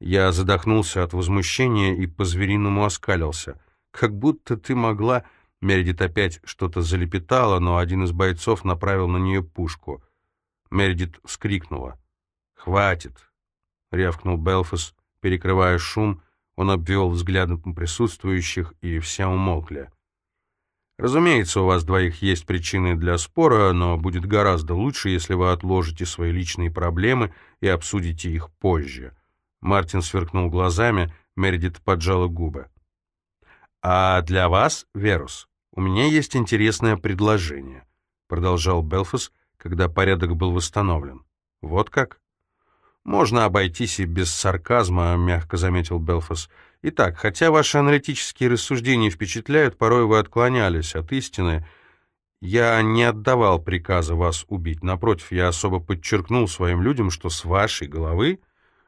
Я задохнулся от возмущения и по-звериному оскалился. «Как будто ты могла...» Мередит опять что-то залепетала, но один из бойцов направил на нее пушку. Мередит вскрикнула. «Хватит!» — рявкнул Белфас, перекрывая шум. Он обвел взглядом присутствующих, и все умолкли. «Разумеется, у вас двоих есть причины для спора, но будет гораздо лучше, если вы отложите свои личные проблемы и обсудите их позже». Мартин сверкнул глазами, Мередит поджала губы. «А для вас, Верус, у меня есть интересное предложение», продолжал Белфас, когда порядок был восстановлен. «Вот как?» «Можно обойтись и без сарказма», — мягко заметил Белфас. «Итак, хотя ваши аналитические рассуждения впечатляют, порой вы отклонялись от истины. Я не отдавал приказа вас убить. Напротив, я особо подчеркнул своим людям, что с вашей головы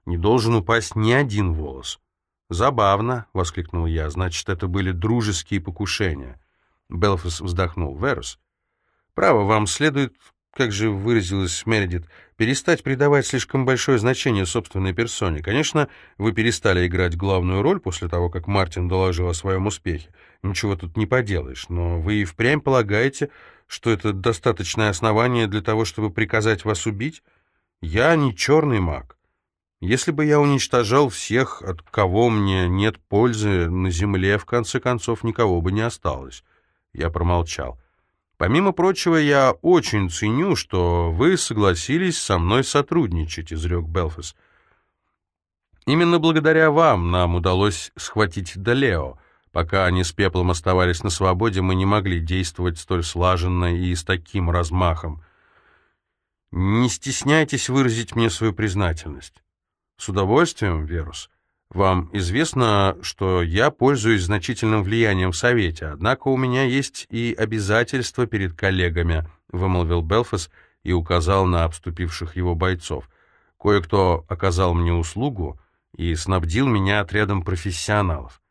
не должен упасть ни один волос. «Забавно», — воскликнул я, — «значит, это были дружеские покушения». Белфас вздохнул. «Верус, право, вам следует, как же выразилась Мередит, перестать придавать слишком большое значение собственной персоне. Конечно, вы перестали играть главную роль после того, как Мартин доложил о своем успехе. Ничего тут не поделаешь, но вы и впрямь полагаете, что это достаточное основание для того, чтобы приказать вас убить? Я не черный маг». Если бы я уничтожал всех, от кого мне нет пользы, на земле, в конце концов, никого бы не осталось. Я промолчал. Помимо прочего, я очень ценю, что вы согласились со мной сотрудничать, изрек Белфас. Именно благодаря вам нам удалось схватить Далео. Пока они с Пеплом оставались на свободе, мы не могли действовать столь слаженно и с таким размахом. Не стесняйтесь выразить мне свою признательность. С удовольствием, Верус. Вам известно, что я пользуюсь значительным влиянием в Совете, однако у меня есть и обязательства перед коллегами, вымолвил Белфас и указал на обступивших его бойцов. Кое-кто оказал мне услугу и снабдил меня отрядом профессионалов.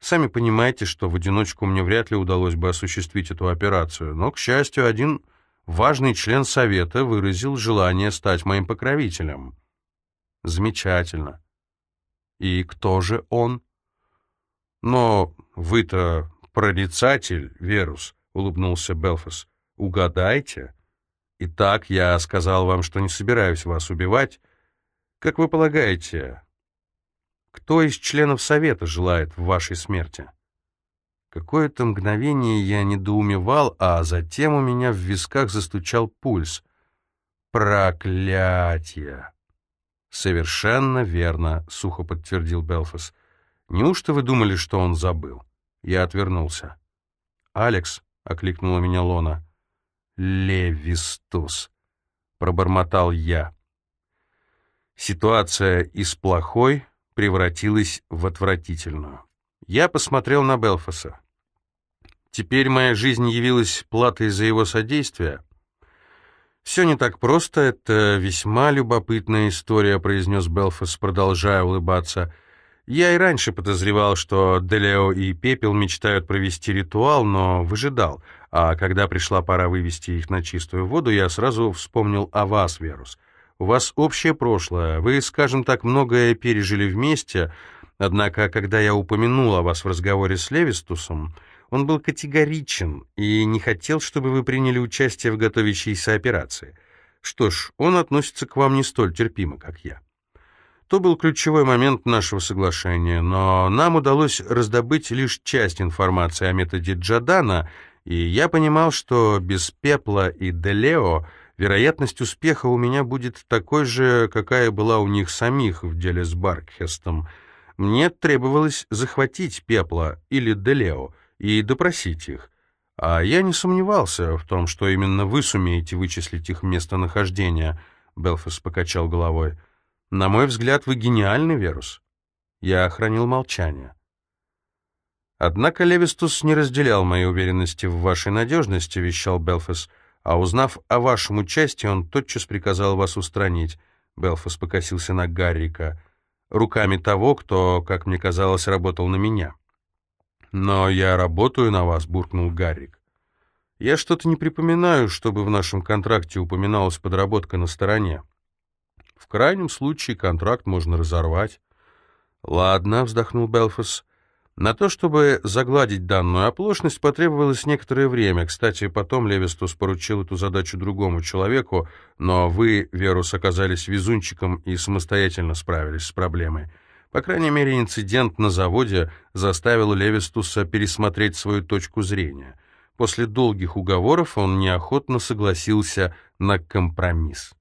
Сами понимаете, что в одиночку мне вряд ли удалось бы осуществить эту операцию, но, к счастью, один важный член Совета выразил желание стать моим покровителем. Замечательно. И кто же он? Но вы-то прорицатель, Верус, улыбнулся Белфас. Угадайте. Итак, я сказал вам, что не собираюсь вас убивать. Как вы полагаете, кто из членов Совета желает в вашей смерти? Какое-то мгновение я недоумевал, а затем у меня в висках застучал пульс. Проклятие! «Совершенно верно», — сухо подтвердил Белфас. «Неужто вы думали, что он забыл?» Я отвернулся. «Алекс», — окликнула меня Лона. «Левистус», — пробормотал я. Ситуация из плохой превратилась в отвратительную. Я посмотрел на Белфаса. Теперь моя жизнь явилась платой за его содействие, «Все не так просто, это весьма любопытная история», — произнес Белфас, продолжая улыбаться. «Я и раньше подозревал, что Делео и Пепел мечтают провести ритуал, но выжидал, а когда пришла пора вывести их на чистую воду, я сразу вспомнил о вас, Верус. У вас общее прошлое, вы, скажем так, многое пережили вместе, однако, когда я упомянул о вас в разговоре с Левистусом, он был категоричен и не хотел, чтобы вы приняли участие в готовящейся операции. Что ж, он относится к вам не столь терпимо, как я. То был ключевой момент нашего соглашения, но нам удалось раздобыть лишь часть информации о методе Джадана, и я понимал, что без Пепла и Делео вероятность успеха у меня будет такой же, какая была у них самих в деле с Баркхестом. Мне требовалось захватить Пепла или Делео, и допросить их. А я не сомневался в том, что именно вы сумеете вычислить их местонахождение, Белфас покачал головой. На мой взгляд, вы гениальный, Верус. Я охранил молчание. Однако Левистус не разделял моей уверенности в вашей надежности, вещал Белфас, а узнав о вашем участии, он тотчас приказал вас устранить. Белфас покосился на Гаррика, руками того, кто, как мне казалось, работал на меня. «Но я работаю на вас», — буркнул Гаррик. «Я что-то не припоминаю, чтобы в нашем контракте упоминалась подработка на стороне. В крайнем случае контракт можно разорвать». «Ладно», — вздохнул Белфас. На то, чтобы загладить данную оплошность, потребовалось некоторое время. Кстати, потом Левистус поручил эту задачу другому человеку, но вы, Верус, оказались везунчиком и самостоятельно справились с проблемой. По крайней мере, инцидент на заводе заставил Левистуса пересмотреть свою точку зрения. После долгих уговоров он неохотно согласился на компромисс.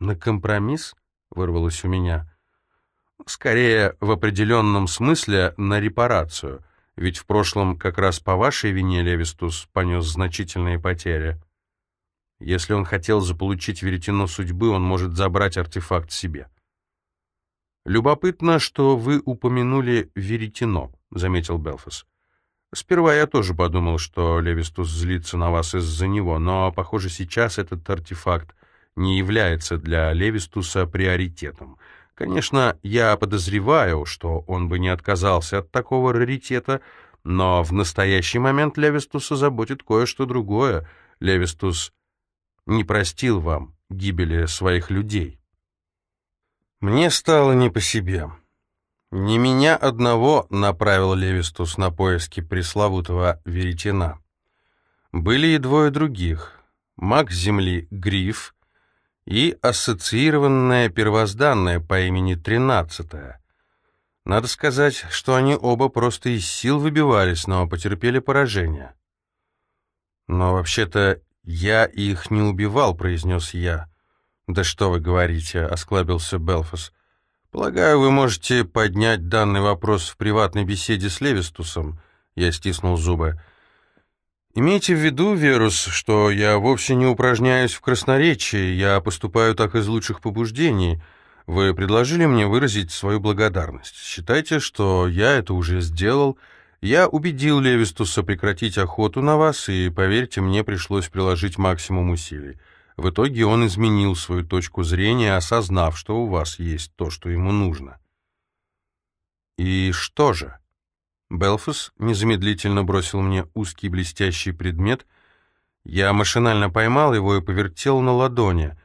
«На компромисс?» — вырвалось у меня. «Скорее, в определенном смысле, на репарацию, ведь в прошлом как раз по вашей вине Левистус понес значительные потери. Если он хотел заполучить веретено судьбы, он может забрать артефакт себе». «Любопытно, что вы упомянули веретено», — заметил Белфас. «Сперва я тоже подумал, что Левистус злится на вас из-за него, но, похоже, сейчас этот артефакт не является для Левистуса приоритетом. Конечно, я подозреваю, что он бы не отказался от такого раритета, но в настоящий момент Левистуса заботит кое-что другое. Левистус не простил вам гибели своих людей». Мне стало не по себе. Не меня одного направил Левистус на поиски пресловутого веретена. Были и двое других. Маг Земли Гриф и ассоциированная первозданная по имени Тринадцатая. Надо сказать, что они оба просто из сил выбивались, но потерпели поражение. «Но вообще-то я их не убивал», — произнес я. «Да что вы говорите», — осклабился Белфас. «Полагаю, вы можете поднять данный вопрос в приватной беседе с Левистусом». Я стиснул зубы. «Имейте в виду, Верус, что я вовсе не упражняюсь в красноречии, я поступаю так из лучших побуждений. Вы предложили мне выразить свою благодарность. Считайте, что я это уже сделал. Я убедил Левистуса прекратить охоту на вас, и, поверьте, мне пришлось приложить максимум усилий. В итоге он изменил свою точку зрения, осознав, что у вас есть то, что ему нужно. И что же? Белфас незамедлительно бросил мне узкий блестящий предмет. Я машинально поймал его и повертел на ладони.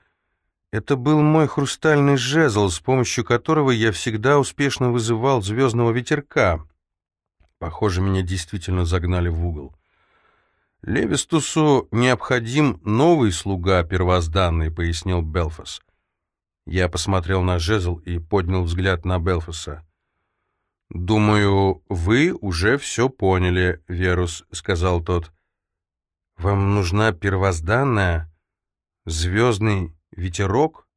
Это был мой хрустальный жезл, с помощью которого я всегда успешно вызывал звездного ветерка. Похоже, меня действительно загнали в угол. «Левистусу необходим новый слуга первозданный», — пояснил Белфас. Я посмотрел на жезл и поднял взгляд на Белфаса. «Думаю, вы уже все поняли, Верус», — сказал тот. «Вам нужна первозданная? Звездный ветерок?»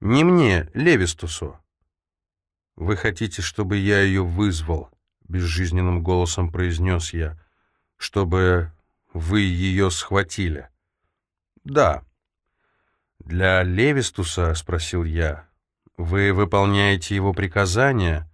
«Не мне, Левистусу». «Вы хотите, чтобы я ее вызвал?» — безжизненным голосом произнес я чтобы вы ее схватили?» «Да». «Для Левистуса?» — спросил я. «Вы выполняете его приказания?»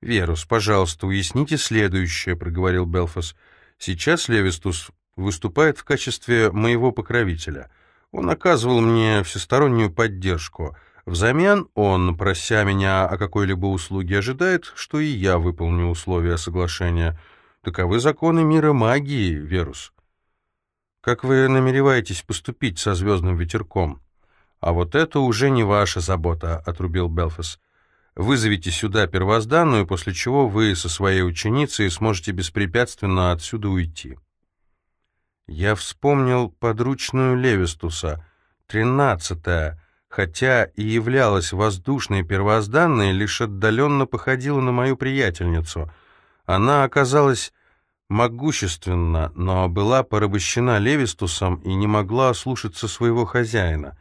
«Верус, пожалуйста, уясните следующее», — проговорил Белфас. «Сейчас Левистус выступает в качестве моего покровителя. Он оказывал мне всестороннюю поддержку. Взамен он, прося меня о какой-либо услуге, ожидает, что и я выполню условия соглашения». Таковы законы мира магии, Верус. Как вы намереваетесь поступить со звездным ветерком? А вот это уже не ваша забота, отрубил Белфас. Вызовите сюда первозданную, после чего вы со своей ученицей сможете беспрепятственно отсюда уйти. Я вспомнил подручную Левистуса, тринадцатая, хотя и являлась воздушной первозданной, лишь отдаленно походила на мою приятельницу. Она оказалась могущественна, но была порабощена Левистусом и не могла ослушаться своего хозяина.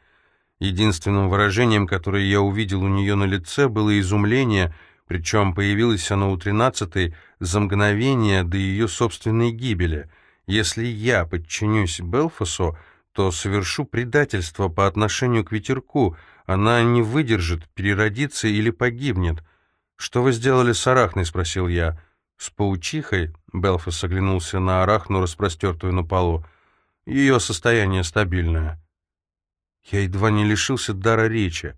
Единственным выражением, которое я увидел у нее на лице, было изумление, причем появилось оно у тринадцатой за мгновение до ее собственной гибели. Если я подчинюсь Белфасу, то совершу предательство по отношению к ветерку, она не выдержит, переродится или погибнет. «Что вы сделали с Арахной?» — спросил я. «С паучихой?» — Белфас оглянулся на арахну, распростертую на полу. «Ее состояние стабильное». Я едва не лишился дара речи.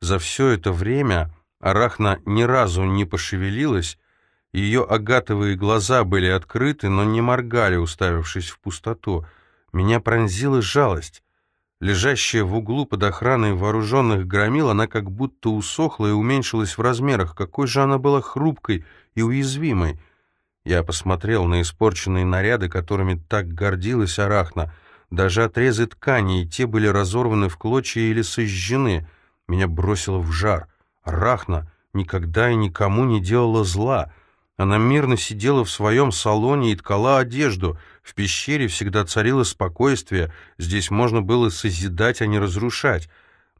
За все это время арахна ни разу не пошевелилась, ее агатовые глаза были открыты, но не моргали, уставившись в пустоту. Меня пронзила жалость. Лежащая в углу под охраной вооруженных громил, она как будто усохла и уменьшилась в размерах. Какой же она была хрупкой и уязвимой. Я посмотрел на испорченные наряды, которыми так гордилась Арахна. Даже отрезы ткани, и те были разорваны в клочья или сожжены. Меня бросило в жар. Арахна никогда и никому не делала зла. Она мирно сидела в своем салоне и ткала одежду. В пещере всегда царило спокойствие. Здесь можно было созидать, а не разрушать.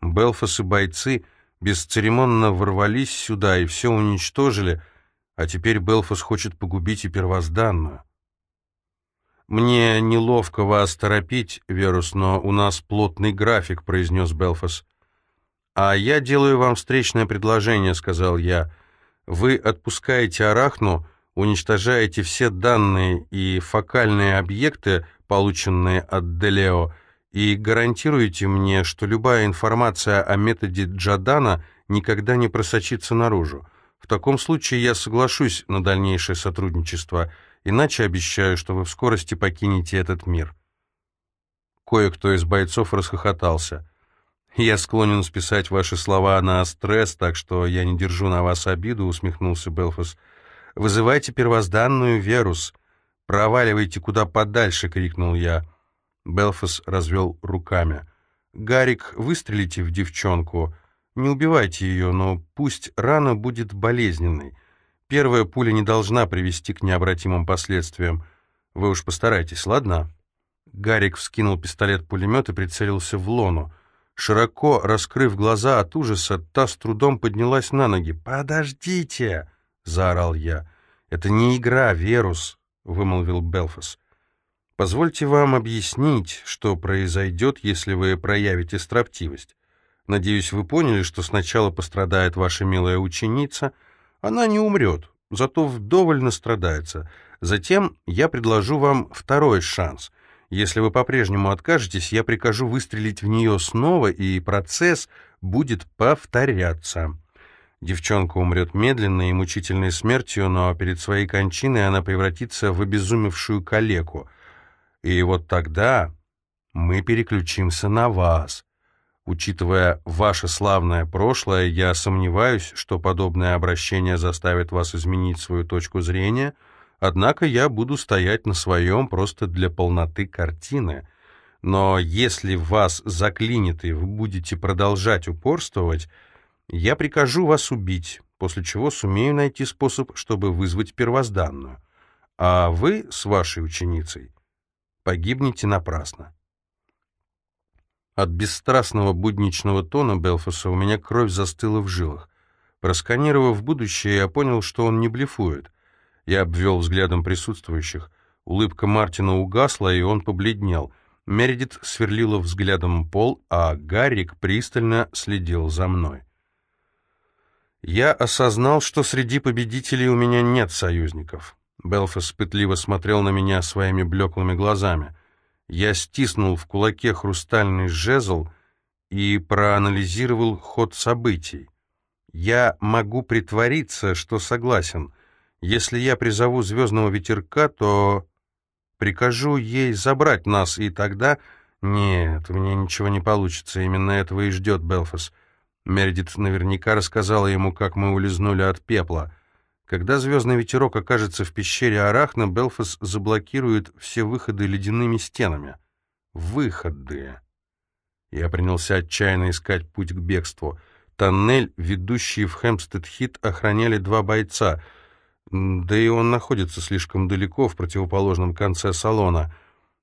Белфас и бойцы бесцеремонно ворвались сюда и все уничтожили, а теперь Белфас хочет погубить и первозданную. «Мне неловко вас торопить, Верус, но у нас плотный график», — произнес Белфас. «А я делаю вам встречное предложение», — сказал я. Вы отпускаете Арахну, уничтожаете все данные и фокальные объекты, полученные от Делео, и гарантируете мне, что любая информация о методе Джадана никогда не просочится наружу. В таком случае я соглашусь на дальнейшее сотрудничество, иначе обещаю, что вы в скорости покинете этот мир». Кое-кто из бойцов расхохотался. «Я склонен списать ваши слова на стресс, так что я не держу на вас обиду», — усмехнулся Белфас. «Вызывайте первозданную Верус. Проваливайте куда подальше», — крикнул я. Белфас развел руками. «Гарик, выстрелите в девчонку. Не убивайте ее, но пусть рана будет болезненной. Первая пуля не должна привести к необратимым последствиям. Вы уж постарайтесь, ладно?» Гарик вскинул пистолет-пулемет и прицелился в Лону. Широко раскрыв глаза от ужаса, та с трудом поднялась на ноги. «Подождите!» — заорал я. «Это не игра, Верус», — вымолвил Белфас. «Позвольте вам объяснить, что произойдет, если вы проявите строптивость. Надеюсь, вы поняли, что сначала пострадает ваша милая ученица. Она не умрет, зато вдоволь настрадается. Затем я предложу вам второй шанс — если вы по-прежнему откажетесь, я прикажу выстрелить в нее снова, и процесс будет повторяться. Девчонка умрет медленной и мучительной смертью, но перед своей кончиной она превратится в обезумевшую калеку. И вот тогда мы переключимся на вас. Учитывая ваше славное прошлое, я сомневаюсь, что подобное обращение заставит вас изменить свою точку зрения — Однако я буду стоять на своем просто для полноты картины. Но если вас заклинит и вы будете продолжать упорствовать, я прикажу вас убить, после чего сумею найти способ, чтобы вызвать первозданную. А вы с вашей ученицей погибнете напрасно. От бесстрастного будничного тона Белфаса у меня кровь застыла в жилах. Просканировав будущее, я понял, что он не блефует — я обвел взглядом присутствующих. Улыбка Мартина угасла, и он побледнел. Мередит сверлила взглядом пол, а Гаррик пристально следил за мной. Я осознал, что среди победителей у меня нет союзников. Белфас пытливо смотрел на меня своими блеклыми глазами. Я стиснул в кулаке хрустальный жезл и проанализировал ход событий. Я могу притвориться, что согласен, если я призову звездного ветерка, то прикажу ей забрать нас, и тогда... Нет, мне ничего не получится, именно этого и ждет Белфас. Мередит наверняка рассказала ему, как мы улизнули от пепла. Когда звездный ветерок окажется в пещере Арахна, Белфас заблокирует все выходы ледяными стенами. Выходы. Я принялся отчаянно искать путь к бегству. Тоннель, ведущий в Хэмпстед-Хит, охраняли два бойца — да и он находится слишком далеко, в противоположном конце салона.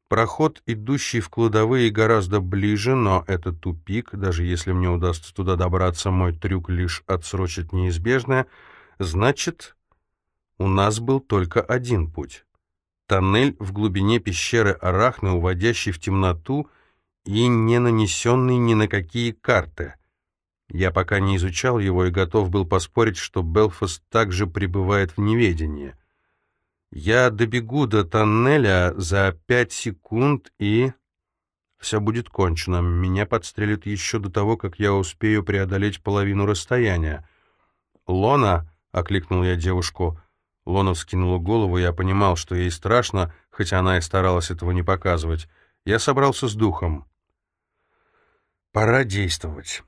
Проход, идущий в кладовые, гораздо ближе, но это тупик. Даже если мне удастся туда добраться, мой трюк лишь отсрочит неизбежное. Значит, у нас был только один путь. Тоннель в глубине пещеры Арахны, уводящий в темноту и не нанесенный ни на какие карты — я пока не изучал его и готов был поспорить, что Белфаст также пребывает в неведении. Я добегу до тоннеля за пять секунд, и... Все будет кончено. Меня подстрелят еще до того, как я успею преодолеть половину расстояния. «Лона!» — окликнул я девушку. Лона вскинула голову, я понимал, что ей страшно, хотя она и старалась этого не показывать. Я собрался с духом. Пора действовать.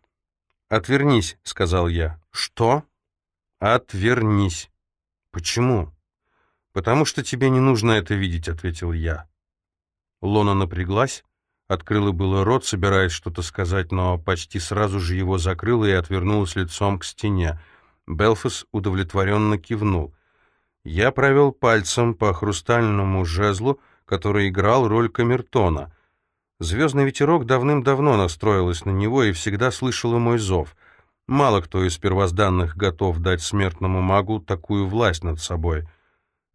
«Отвернись», — сказал я. «Что?» «Отвернись». «Почему?» «Потому что тебе не нужно это видеть», — ответил я. Лона напряглась, открыла было рот, собираясь что-то сказать, но почти сразу же его закрыла и отвернулась лицом к стене. Белфас удовлетворенно кивнул. Я провел пальцем по хрустальному жезлу, который играл роль камертона. Звездный ветерок давным-давно настроилась на него и всегда слышала мой зов. Мало кто из первозданных готов дать смертному магу такую власть над собой.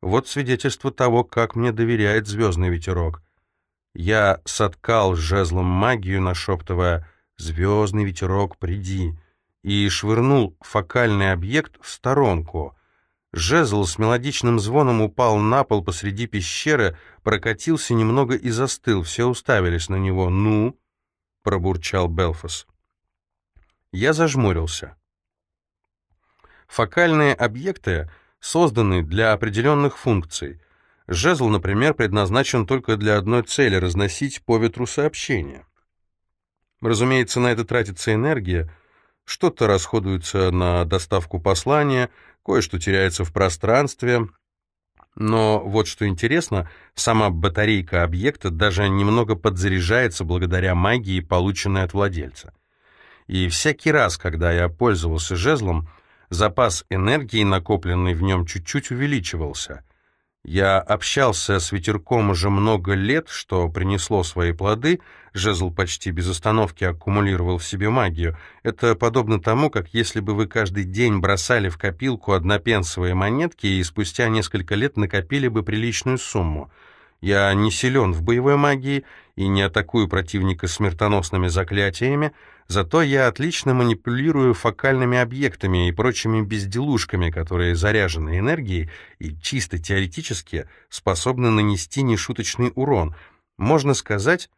Вот свидетельство того, как мне доверяет звездный ветерок. Я соткал жезлом магию, нашептывая «Звездный ветерок, приди!» и швырнул фокальный объект в сторонку. Жезл с мелодичным звоном упал на пол посреди пещеры, прокатился немного и застыл. Все уставились на него. «Ну?» — пробурчал Белфас. Я зажмурился. Фокальные объекты созданы для определенных функций. Жезл, например, предназначен только для одной цели — разносить по ветру сообщения. Разумеется, на это тратится энергия — что-то расходуется на доставку послания, кое-что теряется в пространстве. Но вот что интересно, сама батарейка объекта даже немного подзаряжается благодаря магии, полученной от владельца. И всякий раз, когда я пользовался жезлом, запас энергии, накопленный в нем, чуть-чуть увеличивался. Я общался с ветерком уже много лет, что принесло свои плоды, жезл почти без остановки аккумулировал в себе магию. Это подобно тому, как если бы вы каждый день бросали в копилку однопенсовые монетки и спустя несколько лет накопили бы приличную сумму. Я не силен в боевой магии и не атакую противника смертоносными заклятиями, Зато я отлично манипулирую фокальными объектами и прочими безделушками, которые заряжены энергией и чисто теоретически способны нанести нешуточный урон. Можно сказать,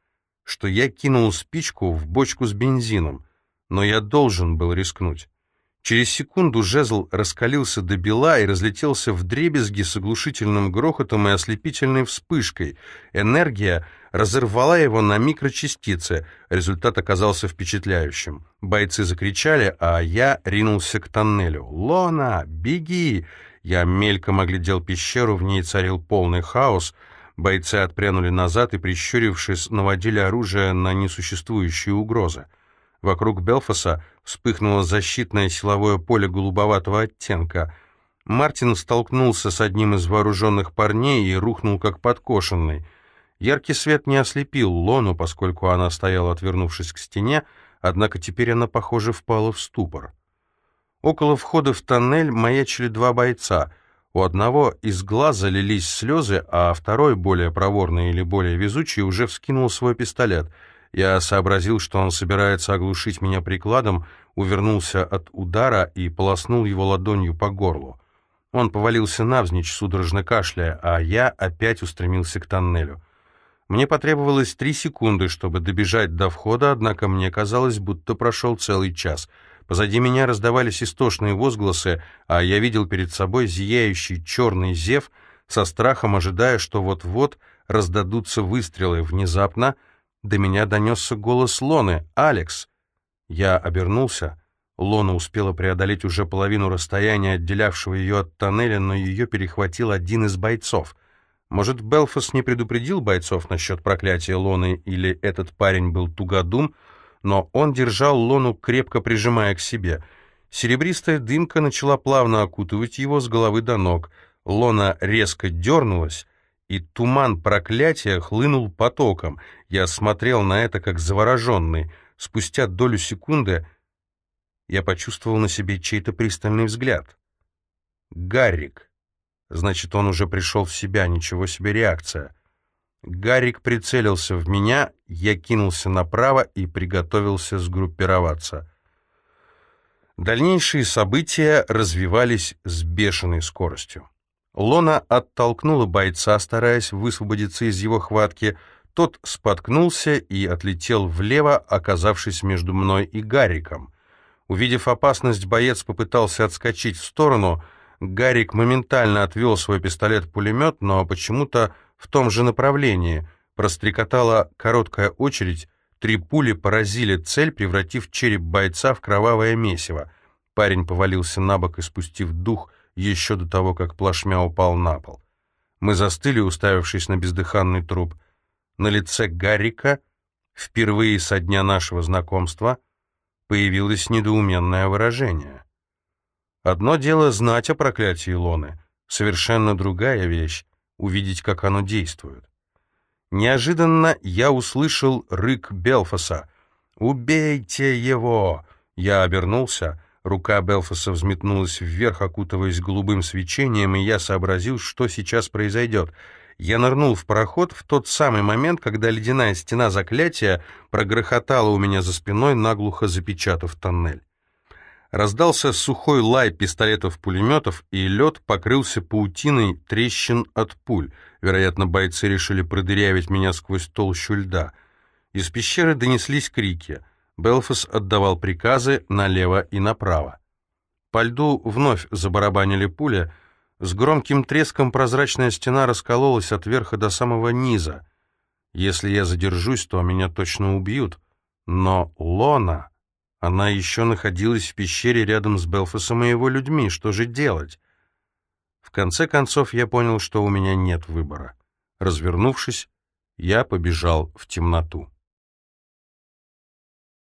что я кинул спичку в бочку с бензином, но я должен был рискнуть. Через секунду жезл раскалился до бела и разлетелся в дребезги с оглушительным грохотом и ослепительной вспышкой. Энергия разорвала его на микрочастицы. Результат оказался впечатляющим. Бойцы закричали, а я ринулся к тоннелю. «Лона, беги!» Я мельком оглядел пещеру, в ней царил полный хаос. Бойцы отпрянули назад и, прищурившись, наводили оружие на несуществующие угрозы. Вокруг Белфаса вспыхнуло защитное силовое поле голубоватого оттенка. Мартин столкнулся с одним из вооруженных парней и рухнул как подкошенный. Яркий свет не ослепил Лону, поскольку она стояла, отвернувшись к стене, однако теперь она, похоже, впала в ступор. Около входа в тоннель маячили два бойца. У одного из глаза лились слезы, а второй, более проворный или более везучий, уже вскинул свой пистолет — я сообразил, что он собирается оглушить меня прикладом, увернулся от удара и полоснул его ладонью по горлу. Он повалился навзничь, судорожно кашляя, а я опять устремился к тоннелю. Мне потребовалось три секунды, чтобы добежать до входа, однако мне казалось, будто прошел целый час. Позади меня раздавались истошные возгласы, а я видел перед собой зияющий черный зев, со страхом ожидая, что вот-вот раздадутся выстрелы. Внезапно до меня донесся голос Лоны. «Алекс!» Я обернулся. Лона успела преодолеть уже половину расстояния, отделявшего ее от тоннеля, но ее перехватил один из бойцов. Может, Белфас не предупредил бойцов насчет проклятия Лоны, или этот парень был тугодум, но он держал Лону, крепко прижимая к себе. Серебристая дымка начала плавно окутывать его с головы до ног. Лона резко дернулась, и туман проклятия хлынул потоком. Я смотрел на это как завороженный. Спустя долю секунды я почувствовал на себе чей-то пристальный взгляд. Гаррик. Значит, он уже пришел в себя, ничего себе реакция. Гаррик прицелился в меня, я кинулся направо и приготовился сгруппироваться. Дальнейшие события развивались с бешеной скоростью. Лона оттолкнула бойца, стараясь высвободиться из его хватки. Тот споткнулся и отлетел влево, оказавшись между мной и Гариком. Увидев опасность, боец попытался отскочить в сторону. Гарик моментально отвел свой пистолет-пулемет, но почему-то в том же направлении. Прострекотала короткая очередь, Три пули поразили цель, превратив череп бойца в кровавое месиво. Парень повалился на бок и, спустив дух, еще до того, как плашмя упал на пол. Мы застыли, уставившись на бездыханный труп. На лице Гаррика, впервые со дня нашего знакомства, появилось недоуменное выражение. Одно дело знать о проклятии Лоны, совершенно другая вещь — увидеть, как оно действует. Неожиданно я услышал рык Белфаса. «Убейте его!» Я обернулся. Рука Белфаса взметнулась вверх, окутываясь голубым свечением, и я сообразил, что сейчас произойдет. Я нырнул в пароход в тот самый момент, когда ледяная стена заклятия прогрохотала у меня за спиной, наглухо запечатав тоннель. Раздался сухой лай пистолетов-пулеметов, и лед покрылся паутиной трещин от пуль. Вероятно, бойцы решили продырявить меня сквозь толщу льда. Из пещеры донеслись крики. Белфас отдавал приказы налево и направо. По льду вновь забарабанили пули. С громким треском прозрачная стена раскололась от верха до самого низа. Если я задержусь, то меня точно убьют. Но Лона... Она еще находилась в пещере рядом с Белфасом и его людьми. Что же делать? В конце концов я понял, что у меня нет выбора. Развернувшись, я побежал в темноту.